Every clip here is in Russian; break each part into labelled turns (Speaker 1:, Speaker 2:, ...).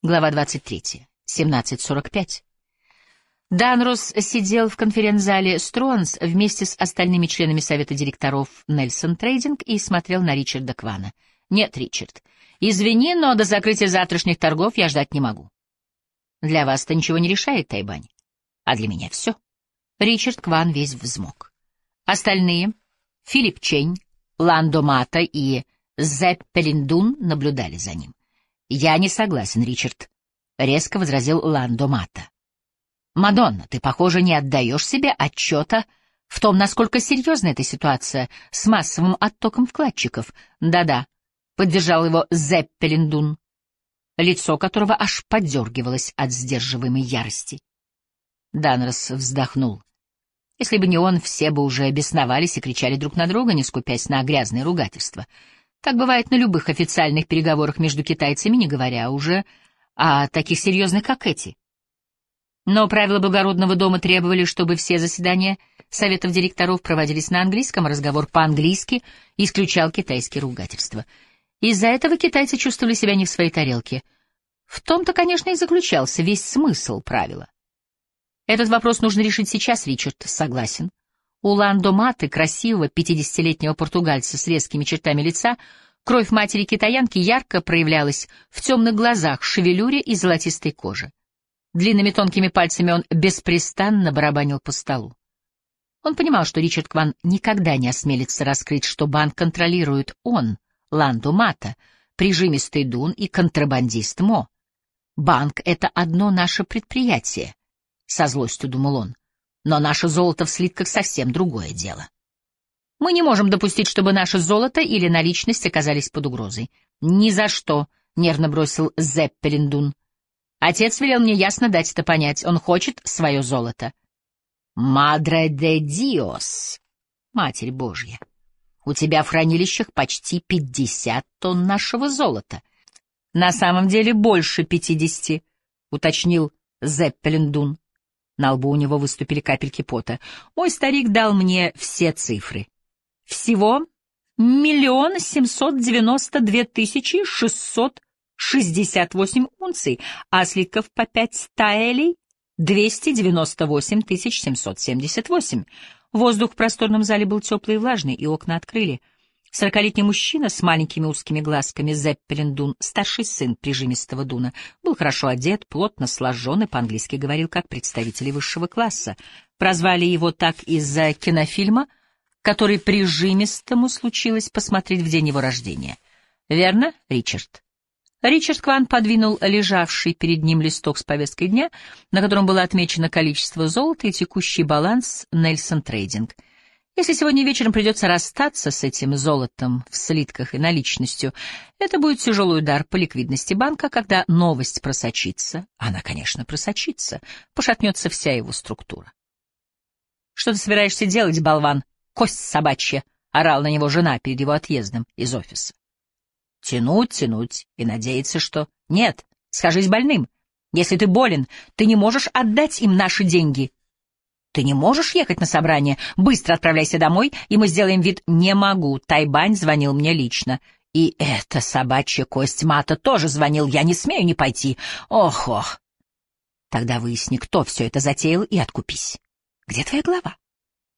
Speaker 1: Глава 23. 17.45. Данрос сидел в конференц-зале Стронс вместе с остальными членами совета директоров Нельсон Трейдинг и смотрел на Ричарда Квана. «Нет, Ричард, извини, но до закрытия завтрашних торгов я ждать не могу. Для вас это ничего не решает, Тайбань, а для меня все». Ричард Кван весь взмок. Остальные — Филипп Чень, Ландо Мата и Зеппелиндун наблюдали за ним. «Я не согласен, Ричард», — резко возразил Ландо Мата. «Мадонна, ты, похоже, не отдаешь себе отчета в том, насколько серьезна эта ситуация с массовым оттоком вкладчиков. Да-да», — поддержал его Зеппелиндун, лицо которого аж подергивалось от сдерживаемой ярости. Данрос вздохнул. Если бы не он, все бы уже бесновались и кричали друг на друга, не скупясь на грязные ругательства — так бывает на любых официальных переговорах между китайцами, не говоря уже о таких серьезных, как эти. Но правила благородного дома требовали, чтобы все заседания советов директоров проводились на английском, а разговор по-английски исключал китайские ругательства. Из-за этого китайцы чувствовали себя не в своей тарелке. В том-то, конечно, и заключался весь смысл правила. Этот вопрос нужно решить сейчас, Ричард, согласен. У Маты, красивого пятидесятилетнего португальца с резкими чертами лица, кровь матери-китаянки ярко проявлялась в темных глазах, шевелюре и золотистой коже. Длинными тонкими пальцами он беспрестанно барабанил по столу. Он понимал, что Ричард Кван никогда не осмелится раскрыть, что банк контролирует он, Ландо Мата, прижимистый Дун и контрабандист Мо. Банк — это одно наше предприятие, — со злостью думал он. Но наше золото в слитках совсем другое дело. Мы не можем допустить, чтобы наше золото или наличность оказались под угрозой. Ни за что, — нервно бросил Зеппелиндун. Отец велел мне ясно дать это понять. Он хочет свое золото. Мадре де Диос, Матерь Божья, у тебя в хранилищах почти пятьдесят тонн нашего золота. На самом деле больше пятидесяти, — уточнил Зеппелиндун. На лбу у него выступили капельки пота. Мой старик дал мне все цифры. Всего миллион семьсот девяносто две тысячи шестьсот шестьдесят восемь унций, а слитков по пять таэлей — двести девяносто восемь тысяч семьсот семьдесят восемь. Воздух в просторном зале был теплый и влажный, и окна открыли — Сорокалетний мужчина с маленькими узкими глазками Зеппелин Дун, старший сын прижимистого Дуна, был хорошо одет, плотно сложен и по-английски говорил как представитель высшего класса. Прозвали его так из-за кинофильма, который прижимистому случилось посмотреть в день его рождения. «Верно, Ричард?» Ричард Кван подвинул лежавший перед ним листок с повесткой дня, на котором было отмечено количество золота и текущий баланс Нельсон Трейдинг — если сегодня вечером придется расстаться с этим золотом в слитках и наличностью, это будет тяжелый удар по ликвидности банка, когда новость просочится, она, конечно, просочится, пошатнется вся его структура. «Что ты собираешься делать, болван? Кость собачья!» — орал на него жена перед его отъездом из офиса. «Тянуть, тянуть и надеяться, что...» «Нет, скажись больным. Если ты болен, ты не можешь отдать им наши деньги», ты не можешь ехать на собрание? Быстро отправляйся домой, и мы сделаем вид «не могу». Тайбань звонил мне лично. И эта собачья кость мата тоже звонил. Я не смею не пойти. Ох-ох. Тогда выясни, кто все это затеял, и откупись. Где твоя голова?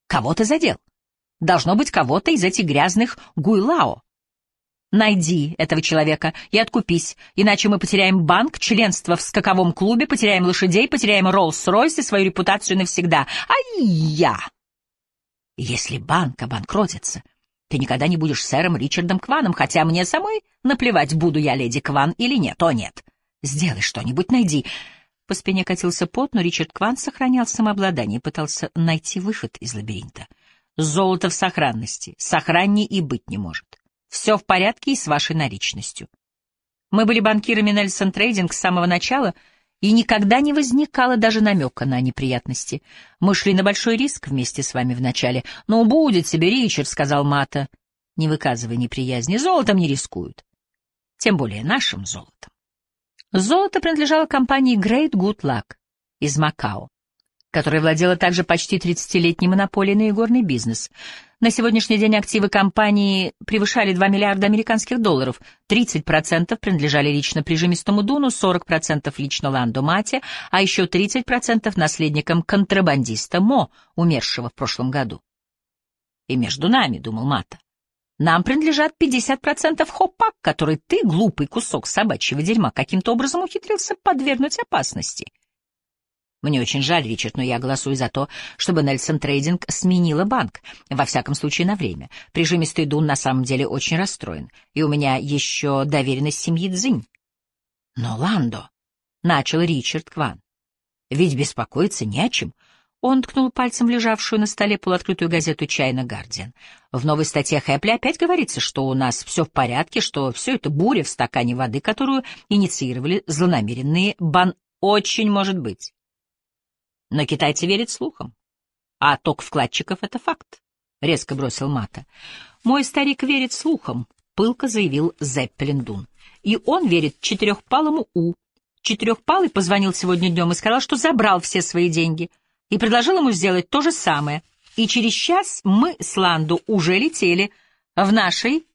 Speaker 1: Кого ты задел? Должно быть кого-то из этих грязных гуйлао. Найди этого человека и откупись, иначе мы потеряем банк, членство в скаковом клубе, потеряем лошадей, потеряем Роллс-Ройс и свою репутацию навсегда. Ай-я! Если банк обанкротится, ты никогда не будешь сэром Ричардом Кваном, хотя мне самой наплевать, буду я леди Кван или нет. О, нет. Сделай что-нибудь, найди. По спине катился пот, но Ричард Кван сохранял самообладание и пытался найти выход из лабиринта. Золото в сохранности. Сохранней и быть не может. Все в порядке и с вашей наличностью. Мы были банкирами Нельсон Трейдинг с самого начала, и никогда не возникало даже намека на неприятности. Мы шли на большой риск вместе с вами вначале. «Ну, будет себе, Ричард», — сказал Мата. «Не выказывай неприязни, золотом не рискуют. Тем более нашим золотом». Золото принадлежало компании Great Good Luck из Макао, которая владела также почти 30-летней монополией на игорный бизнес — На сегодняшний день активы компании превышали 2 миллиарда американских долларов. 30% принадлежали лично прижимистому Дуну, 40% лично Ландо Мате, а еще 30% наследникам контрабандиста Мо, умершего в прошлом году. И между нами, — думал Мата, — нам принадлежат 50% хопак, который ты, глупый кусок собачьего дерьма, каким-то образом ухитрился подвергнуть опасности. — мне очень жаль, Ричард, но я голосую за то, чтобы Нельсон Трейдинг сменила банк, во всяком случае на время. Прижимистый Дун на самом деле очень расстроен, и у меня еще доверенность семьи Цзинь. Но Ландо, — начал Ричард Кван, — ведь беспокоиться не о чем. Он ткнул пальцем в лежавшую на столе полуоткрытую газету «Чайна Гардиан». В новой статье Хэпли опять говорится, что у нас все в порядке, что все это буря в стакане воды, которую инициировали злонамеренные бан... Очень может быть. Но китайцы верят слухам. А ток вкладчиков — это факт, — резко бросил Мата. Мой старик верит слухам, — пылко заявил Зеппелин И он верит четырехпалому У. Четырехпалый позвонил сегодня днем и сказал, что забрал все свои деньги, и предложил ему сделать то же самое. И через час мы с Ланду уже летели в нашей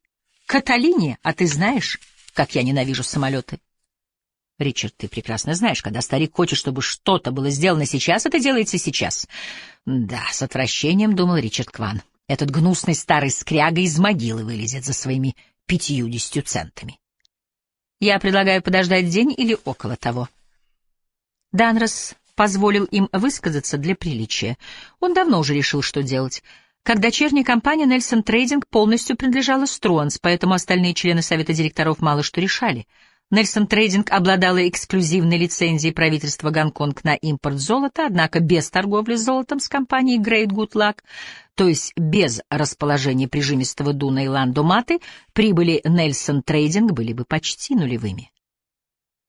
Speaker 1: Каталине, а ты знаешь, как я ненавижу самолеты. Ричард, ты прекрасно знаешь, когда старик хочет, чтобы что-то было сделано сейчас, это делается сейчас. Да, с отвращением думал Ричард Кван. Этот гнусный старый скряга из могилы вылезет за своими пятьюдесятью центами. Я предлагаю подождать день или около того. Данрос позволил им высказаться для приличия. Он давно уже решил, что делать. Как дочерняя компания Нельсон Трейдинг полностью принадлежала Струанс, поэтому остальные члены совета директоров мало что решали — Нельсон Трейдинг обладала эксклюзивной лицензией правительства Гонконг на импорт золота, однако без торговли золотом с компанией Great Good Luck, то есть без расположения прижимистого Дуна и Ландо Маты, прибыли Нельсон Трейдинг были бы почти нулевыми.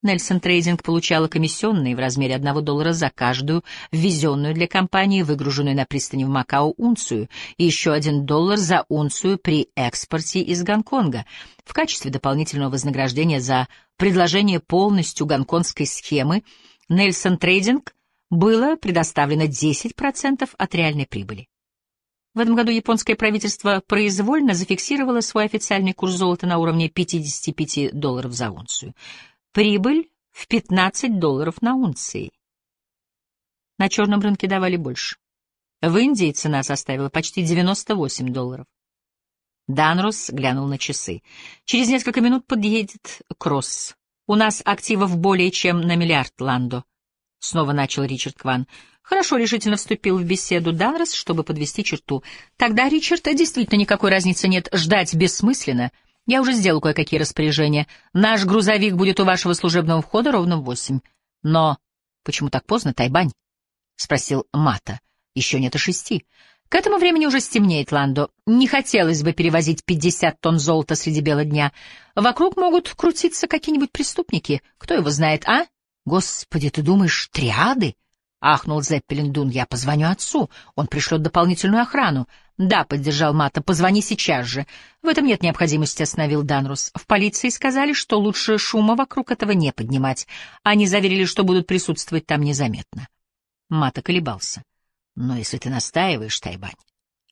Speaker 1: Нельсон Трейдинг получала комиссионные в размере 1 доллара за каждую ввезенную для компании, выгруженную на пристани в Макао унцию, и еще 1 доллар за унцию при экспорте из Гонконга, в качестве дополнительного вознаграждения за предложение полностью гонконгской схемы Нельсон Трейдинг было предоставлено 10% от реальной прибыли. В этом году японское правительство произвольно зафиксировало свой официальный курс золота на уровне 55 долларов за унцию. Прибыль в 15 долларов на унции. На черном рынке давали больше. В Индии цена составила почти 98 долларов. Данрос глянул на часы. Через несколько минут подъедет Кросс. У нас активов более чем на миллиард, Ландо. Снова начал Ричард Кван. Хорошо решительно вступил в беседу Данрос, чтобы подвести черту. Тогда, Ричард, действительно никакой разницы нет. Ждать бессмысленно — я уже сделал кое-какие распоряжения. Наш грузовик будет у вашего служебного входа ровно в восемь. Но почему так поздно, Тайбань? — спросил Мата. — Еще нет и шести. К этому времени уже стемнеет, Ландо. Не хотелось бы перевозить пятьдесят тонн золота среди бела дня. Вокруг могут крутиться какие-нибудь преступники. Кто его знает, а? Господи, ты думаешь, триады? — ахнул Зеппелин Дун. — Я позвоню отцу. Он пришлет дополнительную охрану. — Да, — поддержал Мата, — позвони сейчас же. — В этом нет необходимости, — остановил Данрус. В полиции сказали, что лучше шума вокруг этого не поднимать. Они заверили, что будут присутствовать там незаметно. Мата колебался. — Но если ты настаиваешь, Тайбань,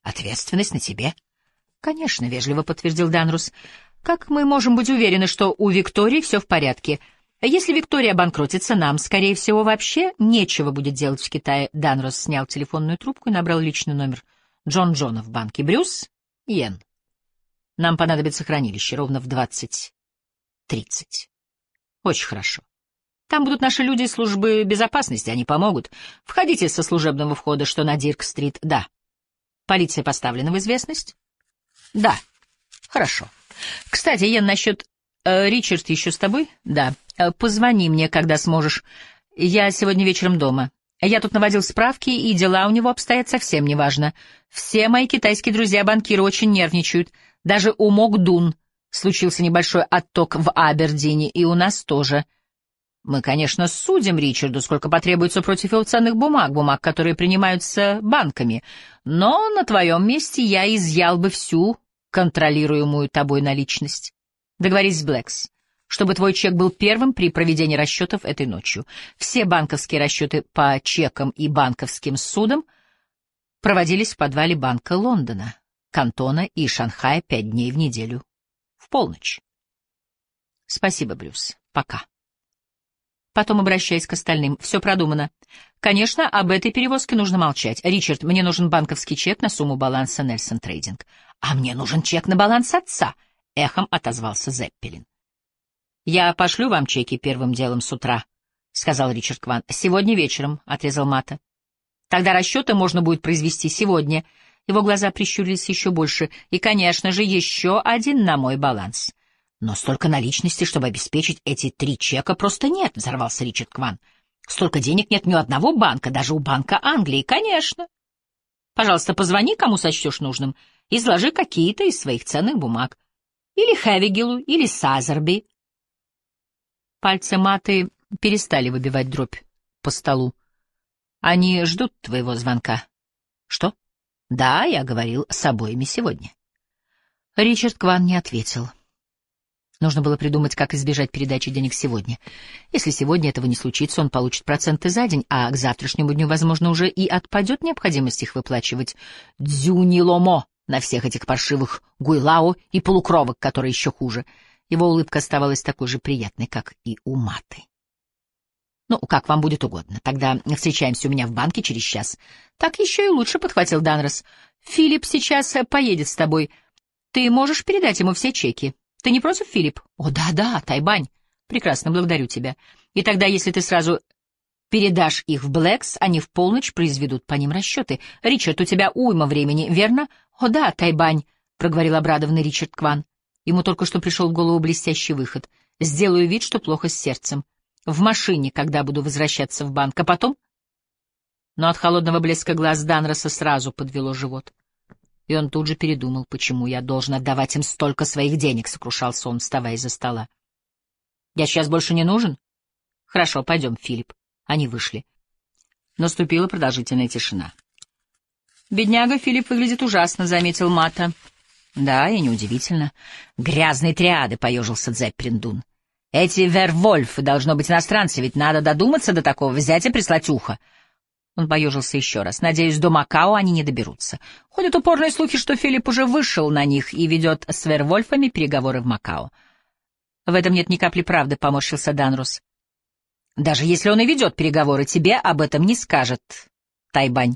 Speaker 1: ответственность на тебе. — Конечно, — вежливо подтвердил Данрус. — Как мы можем быть уверены, что у Виктории все в порядке? — если Виктория обанкротится, нам, скорее всего, вообще нечего будет делать в Китае. Данрос снял телефонную трубку и набрал личный номер Джон Джона в банке. Брюс? Йен. Нам понадобится хранилище ровно в двадцать тридцать. Очень хорошо. Там будут наши люди из службы безопасности, они помогут. Входите со служебного входа, что на Дирк-стрит. Да. Полиция поставлена в известность? Да. Хорошо. Кстати, Йен, насчет Э, Ричард еще с тобой? Да. Э, позвони мне, когда сможешь. Я сегодня вечером дома. Я тут наводил справки, и дела у него обстоят совсем неважно. Все мои китайские друзья-банкиры очень нервничают. Даже у Мокдун случился небольшой отток в Абердине, и у нас тоже. Мы, конечно, судим Ричарду, сколько потребуется против его ценных бумаг, бумаг, которые принимаются банками. Но на твоем месте я изъял бы всю контролируемую тобой наличность. Договорись с Блэкс, чтобы твой чек был первым при проведении расчетов этой ночью. Все банковские расчеты по чекам и банковским судам проводились в подвале Банка Лондона. Кантона и Шанхая пять дней в неделю. В полночь. Спасибо, Брюс. Пока. Потом, обращаясь к остальным, все продумано. Конечно, об этой перевозке нужно молчать. Ричард, мне нужен банковский чек на сумму баланса Нельсон Трейдинг. А мне нужен чек на баланс отца, — эхом отозвался Зеппелин. Я пошлю вам чеки первым делом с утра, — сказал Ричард Кван. Сегодня вечером, — отрезал Мата. Тогда расчеты можно будет произвести сегодня. Его глаза прищурились еще больше. И, конечно же, еще один на мой баланс. Но столько наличности, чтобы обеспечить эти три чека, просто нет, — взорвался Ричард Кван. Столько денег нет ни у одного банка, даже у Банка Англии, конечно. Пожалуйста, позвони, кому сочтешь нужным, изложи какие-то из своих ценных бумаг. Или Хевигелу, или Сазерби. Пальцы маты перестали выбивать дробь по столу. Они ждут твоего звонка. Что? Да, я говорил с обоими сегодня. Ричард Кван не ответил. Нужно было придумать, как избежать передачи денег сегодня. Если сегодня этого не случится, он получит проценты за день, а к завтрашнему дню, возможно, уже и отпадет необходимость их выплачивать. Дзюниломо на всех этих паршивых гуйлао и полукровок, которые еще хуже. Его улыбка оставалась такой же приятной, как и у маты. Ну, как вам будет угодно. Тогда встречаемся у меня в банке через час. Так еще и лучше, — подхватил Данрос. Филипп сейчас поедет с тобой. Ты можешь передать ему все чеки. Ты не против, Филипп? О, да-да, Тайбань. Прекрасно, благодарю тебя. И тогда, если ты сразу передашь их в Блэкс, они в полночь произведут по ним расчеты. Ричард, у тебя уйма времени, верно? О, да, Тайбань, — проговорил обрадованный Ричард Кван. Ему только что пришел в голову блестящий выход. Сделаю вид, что плохо с сердцем в машине, когда буду возвращаться в банк, а потом... Но от холодного блеска глаз Данроса сразу подвело живот. И он тут же передумал, почему я должен отдавать им столько своих денег, — сокрушался он, вставая из-за стола. — Я сейчас больше не нужен? — Хорошо, пойдем, Филипп. Они вышли. Наступила продолжительная тишина. — Бедняга Филипп выглядит ужасно, — заметил Мата. — Да, и неудивительно. — Грязные триады, — поежился Дзепприндун. Эти вервольфы, должно быть, иностранцы, ведь надо додуматься до такого, взять и прислать ухо. Он поежился еще раз. Надеюсь, до Макао они не доберутся. Ходят упорные слухи, что Филипп уже вышел на них и ведет с Вервольфами переговоры в Макао. В этом нет ни капли правды, — поморщился Данрус. Даже если он и ведет переговоры, тебе об этом не скажет, Тайбань.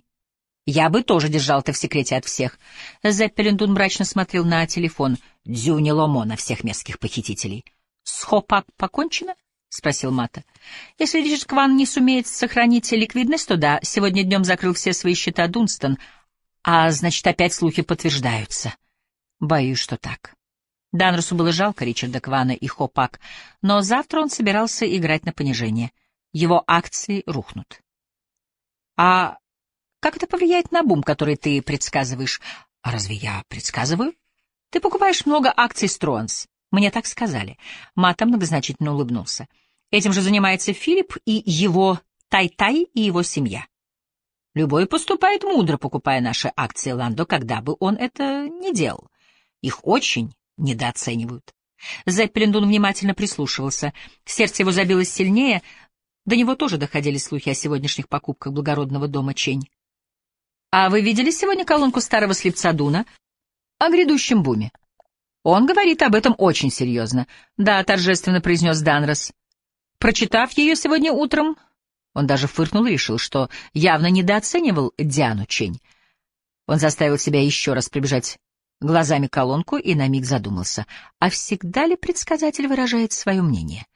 Speaker 1: Я бы тоже держал это в секрете от всех. Зеппелиндун мрачно смотрел на телефон. Дзюни Ломо на всех мерзких похитителей. — с Хопак покончено? — спросил Мата. — Если Ричард Кван не сумеет сохранить ликвидность, то да, сегодня днем закрыл все свои счета Дунстон, а значит, опять слухи подтверждаются. Боюсь, что так. Данрусу было жалко Ричарда Квана и Хопак, но завтра он собирался играть на понижение. Его акции рухнут. — А как это повлияет на бум, который ты предсказываешь? — А разве я предсказываю? — Ты покупаешь много акций Стронс. Мне так сказали. Мата многозначительно улыбнулся. Этим же занимается Филипп и его Тай-Тай и его семья. Любой поступает мудро, покупая наши акции Ландо, когда бы он это не делал. Их очень недооценивают. Зеппелиндун внимательно прислушивался. Сердце его забилось сильнее. До него тоже доходили слухи о сегодняшних покупках благородного дома Чень. — А вы видели сегодня колонку старого слепца Дуна? — О грядущем буме. Он говорит об этом очень серьезно. Да, торжественно произнес Данрос. Прочитав ее сегодня утром, он даже фыркнул и решил, что явно недооценивал Диану Чень. Он заставил себя еще раз прибежать глазами колонку и на миг задумался, а всегда ли предсказатель выражает свое мнение?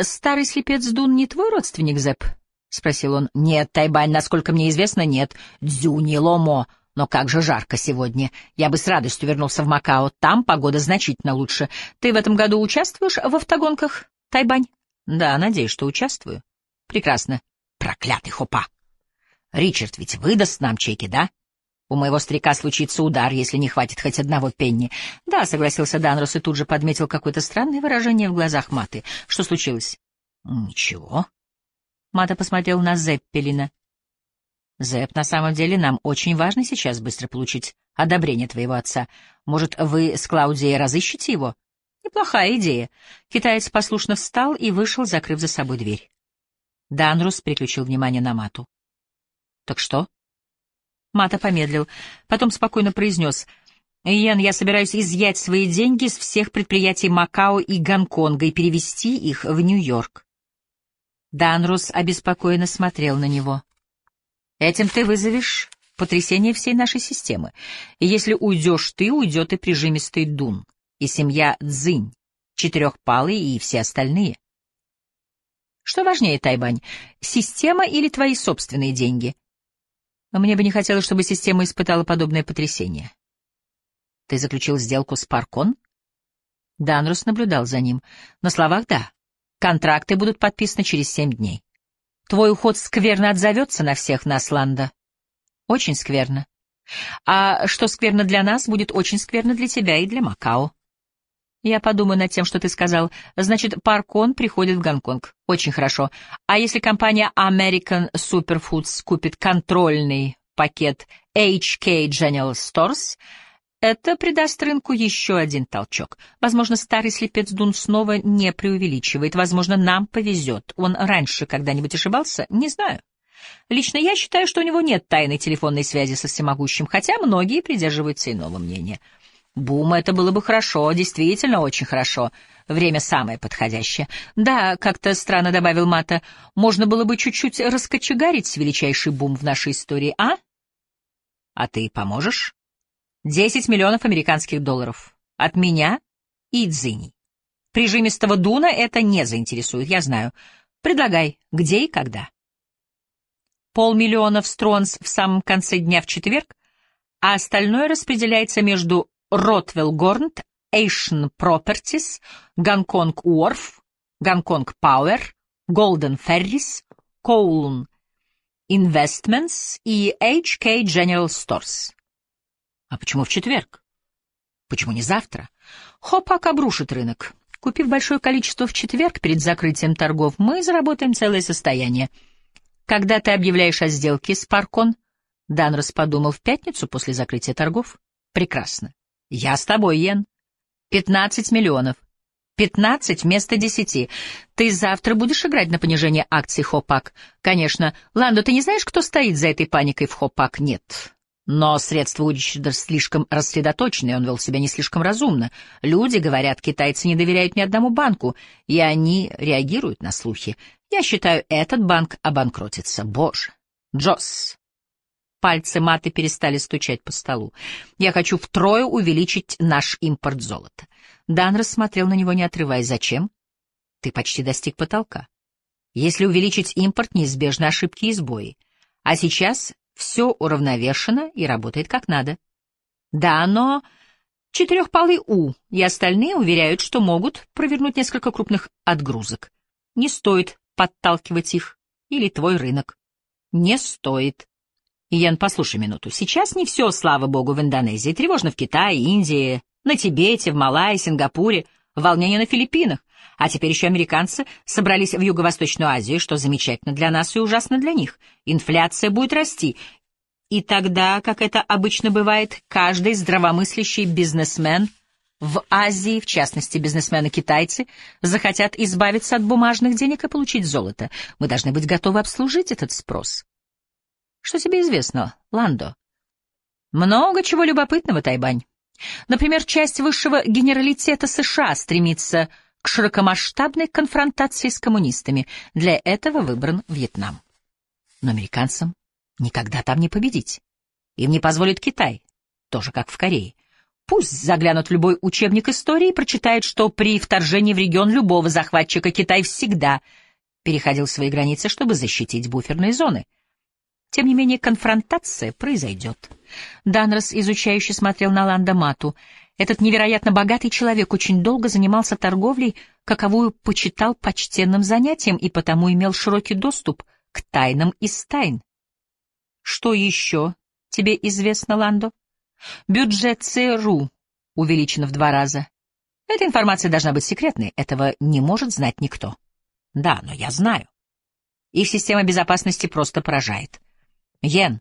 Speaker 1: «Старый слепец Дун не твой родственник, Зэп?» — спросил он. «Нет, Тайбань, насколько мне известно, нет. Дзюни Ломо но как же жарко сегодня. Я бы с радостью вернулся в Макао. Там погода значительно лучше. Ты в этом году участвуешь в автогонках, Тайбань? Да, надеюсь, что участвую. Прекрасно. Проклятый хопа. Ричард ведь выдаст нам чеки, да? У моего старика случится удар, если не хватит хоть одного пенни. Да, согласился Данрос и тут же подметил какое-то странное выражение в глазах Маты. Что случилось? Ничего. Мата посмотрел на Зеппелина. Зэп, на самом деле нам очень важно сейчас быстро получить одобрение твоего отца. Может, вы с Клаудией разыщете его? Неплохая идея. Китаец послушно встал и вышел, закрыв за собой дверь. Данрус переключил внимание на Мату. Так что? Мата помедлил, потом спокойно произнес. Йен, я собираюсь изъять свои деньги из всех предприятий Макао и Гонконга и перевести их в Нью-Йорк. Данрус обеспокоенно смотрел на него. Этим ты вызовешь потрясение всей нашей системы. И если уйдешь ты, уйдет и прижимистый Дун, и семья Цзинь, четырехпалый и все остальные. Что важнее, Тайбань, система или твои собственные деньги? Мне бы не хотелось, чтобы система испытала подобное потрясение. Ты заключил сделку с Паркон? Данрус наблюдал за ним. На словах — да. Контракты будут подписаны через семь дней. Твой уход скверно отзовется на всех нас, Ланда. Очень скверно. А что скверно для нас, будет очень скверно для тебя и для Макао. Я подумаю над тем, что ты сказал. Значит, Паркон приходит в Гонконг. Очень хорошо. А если компания American Superfoods купит контрольный пакет HK General Stores — это придаст рынку еще один толчок. Возможно, старый слепец Дун снова не преувеличивает. Возможно, нам повезет. Он раньше когда-нибудь ошибался? Не знаю. Лично я считаю, что у него нет тайной телефонной связи со всемогущим, хотя многие придерживаются иного мнения. Бум, это было бы хорошо, действительно очень хорошо. Время самое подходящее. Да, как-то странно добавил Мата, можно было бы чуть-чуть раскочегарить величайший бум в нашей истории, а? А ты поможешь? Десять миллионов американских долларов. От меня и Дзини. Прижимистого Дуна это не заинтересует, я знаю. Предлагай, где и когда. Полмиллиона в Стронс в самом конце дня в четверг, а остальное распределяется между Ротвелл Горнт, Эйшн Пропертис, Гонконг Уорф, Гонконг Пауэр, Голден Феррис, Коулун Инвестментс и HK General Stores. А почему в четверг? Почему не завтра? Хопак обрушит рынок. Купив большое количество в четверг перед закрытием торгов, мы заработаем целое состояние. Когда ты объявляешь о сделке с Паркон? Данрос подумал в пятницу после закрытия торгов. Прекрасно. Я с тобой, Йен. Пятнадцать миллионов. Пятнадцать вместо десяти. Ты завтра будешь играть на понижение акций Хопак? Конечно. Ландо, ты не знаешь, кто стоит за этой паникой в Хопак? Нет. Но средства Уичерда слишком рассредоточены, он вел себя не слишком разумно. Люди, говорят, китайцы не доверяют ни одному банку, и они реагируют на слухи. Я считаю, этот банк обанкротится. Боже! Джосс! Пальцы маты перестали стучать по столу. Я хочу втрое увеличить наш импорт золота. Дан рассмотрел на него, не отрываясь. Зачем? Ты почти достиг потолка. Если увеличить импорт, неизбежны ошибки и сбои. А сейчас все уравновешено и работает как надо. Да, но четырехпалый У и остальные уверяют, что могут провернуть несколько крупных отгрузок. Не стоит подталкивать их. Или твой рынок. Не стоит. Ян, послушай минуту. Сейчас не все, слава богу, в Индонезии. Тревожно в Китае, Индии, на Тибете, в Малайи, Сингапуре, волнение на Филиппинах. А теперь еще американцы собрались в Юго-Восточную Азию, что замечательно для нас и ужасно для них. Инфляция будет расти. И тогда, как это обычно бывает, каждый здравомыслящий бизнесмен в Азии, в частности бизнесмены-китайцы, захотят избавиться от бумажных денег и получить золото. Мы должны быть готовы обслужить этот спрос. Что тебе известно, Ландо? Много чего любопытного, Тайбань. Например, часть высшего генералитета США стремится к широкомасштабной конфронтации с коммунистами. Для этого выбран Вьетнам. Но американцам никогда там не победить. Им не позволит Китай, тоже как в Корее. Пусть заглянут в любой учебник истории и прочитают, что при вторжении в регион любого захватчика Китай всегда переходил свои границы, чтобы защитить буферные зоны. Тем не менее, конфронтация произойдет. Данрос, изучающе смотрел на Ланда Мату — этот невероятно богатый человек очень долго занимался торговлей, каковую почитал почтенным занятием и потому имел широкий доступ к тайнам из тайн. Что еще тебе известно, Ландо? Бюджет ЦРУ увеличен в два раза. Эта информация должна быть секретной, этого не может знать никто. Да, но я знаю. Их система безопасности просто поражает. Йен,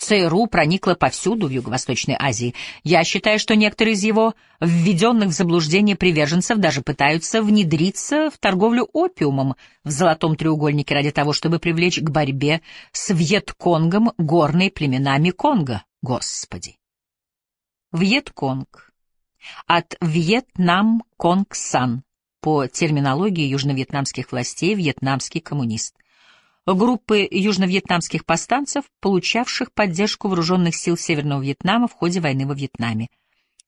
Speaker 1: ЦРУ проникло повсюду в Юго-Восточной Азии. Я считаю, что некоторые из его введенных в заблуждение приверженцев даже пытаются внедриться в торговлю опиумом в Золотом треугольнике ради того, чтобы привлечь к борьбе с Вьетконгом горные племена Меконга. Господи! Вьетконг. От Вьетнам Конг Сан по терминологии южновьетнамских властей вьетнамский коммунист. Группы южновьетнамских повстанцев, получавших поддержку вооруженных сил Северного Вьетнама в ходе войны во Вьетнаме.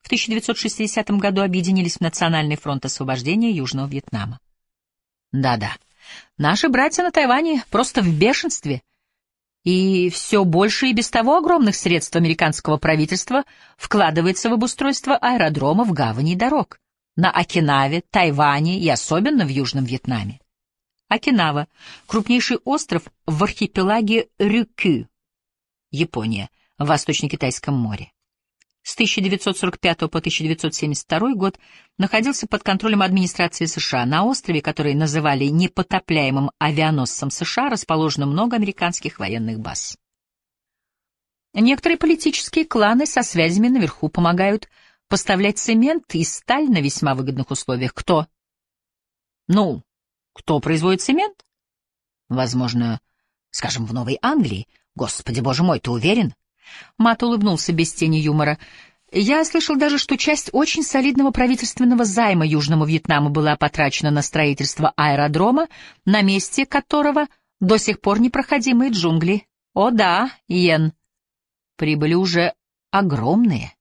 Speaker 1: В 1960 году объединились в Национальный фронт освобождения Южного Вьетнама. Да-да, наши братья на Тайване просто в бешенстве. И все больше и без того огромных средств американского правительства вкладывается в обустройство аэродромов, гаваней и дорог на Окинаве, Тайване и особенно в Южном Вьетнаме. Окинава — крупнейший остров в архипелаге Рюкю, Япония, в Восточно-Китайском море. С 1945 по 1972 год находился под контролем администрации США. На острове, который называли непотопляемым авианосцем США, расположено много американских военных баз. Некоторые политические кланы со связями наверху помогают поставлять цемент и сталь на весьма выгодных условиях. Кто? Ну, кто производит цемент? Возможно, скажем, в Новой Англии. Господи, боже мой, ты уверен? Мат улыбнулся без тени юмора. Я слышал даже, что часть очень солидного правительственного займа Южному Вьетнаму была потрачена на строительство аэродрома, на месте которого до сих пор непроходимые джунгли. О да, Йен, прибыли уже огромные.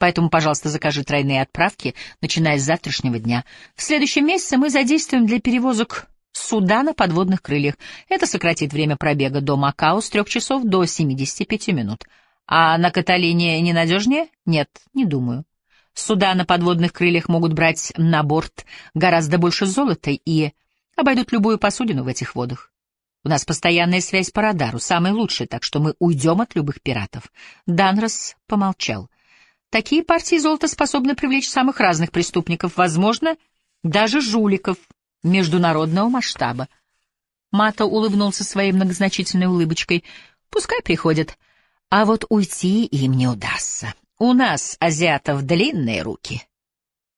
Speaker 1: Поэтому, пожалуйста, закажи тройные отправки, начиная с завтрашнего дня. В следующем месяце мы задействуем для перевозок суда на подводных крыльях. Это сократит время пробега до Макао с трех часов до 75 минут. А на Каталине ненадежнее? Нет, не думаю. Суда на подводных крыльях могут брать на борт гораздо больше золота и обойдут любую посудину в этих водах. У нас постоянная связь по радару, самая лучшая, так что мы уйдем от любых пиратов. Данрос помолчал. Такие партии золота способны привлечь самых разных преступников, возможно, даже жуликов международного масштаба. Мата улыбнулся своей многозначительной улыбочкой. Пускай приходят, а вот уйти им не удастся. У нас, азиатов, длинные руки.